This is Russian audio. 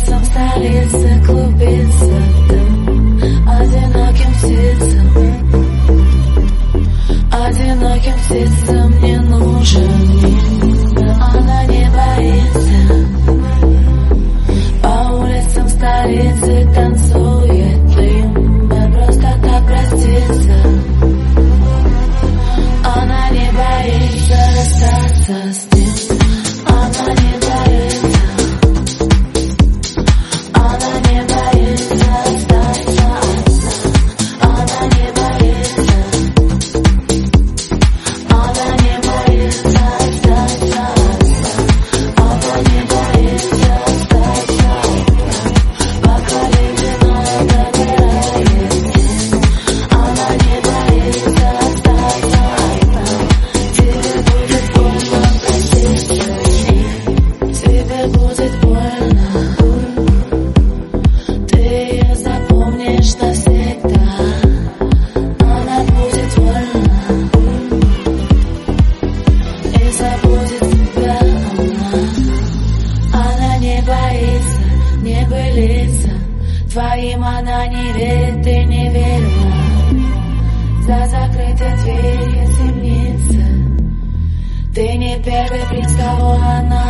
лесом столицы клубится дым Одиноким птицам Одиноким птицам не нужен мир Она не боится. По улицам столицы танцует дым Мы просто так простится. Она не боится расстаться с былица Твоим она не верит, ты не верила За закрытой дверью темница. Ты не первый принц, кого она